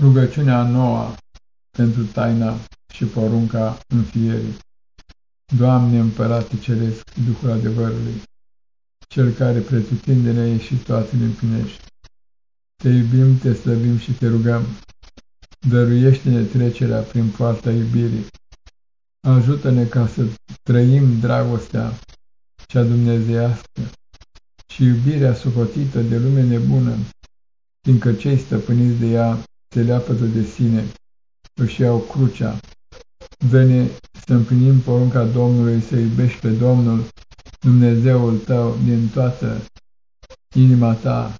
Rugăciunea a noua pentru taina și porunca înfierii. Doamne, Împărate Ceresc, Duhul adevărului, Cel care pretutindene ești și toate le împlinești. Te iubim, te slăbim și te rugăm. Dăruiește-ne trecerea prin poarta iubirii. Ajută-ne ca să trăim dragostea cea dumnezeiască și iubirea socotită de lume nebună, fiindcă cei stăpâniți de ea se leapătă de sine, își iau crucea. Dă-ne să împlinim porunca Domnului, să iubești pe Domnul, Dumnezeul tău, din toată inima ta,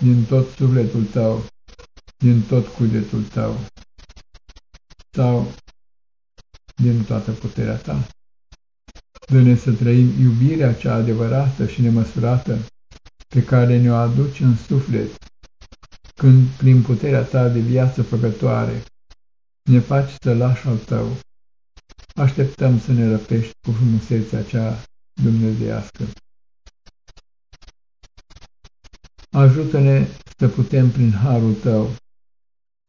din tot sufletul tău, din tot cugetul tău, sau din toată puterea ta. Dă-ne să trăim iubirea cea adevărată și nemăsurată, pe care ne-o aduci în suflet, când, prin puterea ta de viață făcătoare, ne faci lași al tău. Așteptăm să ne răpești cu frumusețea cea dumnezeiască. Ajută-ne să putem, prin harul tău,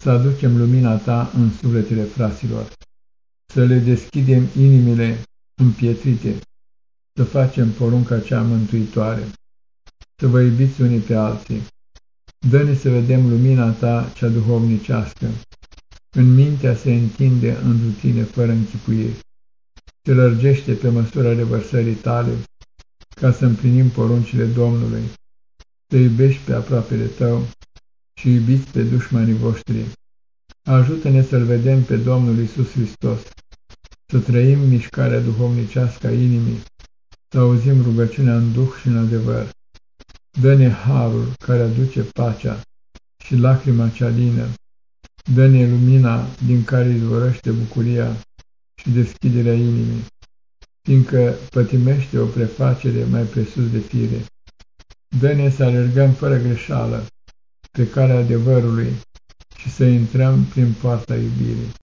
să aducem lumina ta în sufletele fraților, să le deschidem inimile împietrite, să facem porunca cea mântuitoare, să vă iubiți unii pe alții, Dă-ne să vedem lumina ta cea duhovnicească. În mintea se întinde în tine fără închipuire. Se lărgește pe măsura revărsării tale, ca să împlinim poruncile Domnului, să iubești pe aproapele tău și iubiți pe dușmanii voștri. Ajută-ne să-L vedem pe Domnul Isus Hristos, să trăim mișcarea duhovnicească a inimii, să auzim rugăciunea în duh și în adevăr Dă-ne harul care aduce pacea și lacrima cea lină. Dă-ne lumina din care izvorăște bucuria și deschiderea inimii, fiindcă pătimește o prefacere mai presus de fire. Dă-ne să alergăm fără greșeală pe calea adevărului și să intrăm prin poarta iubirii.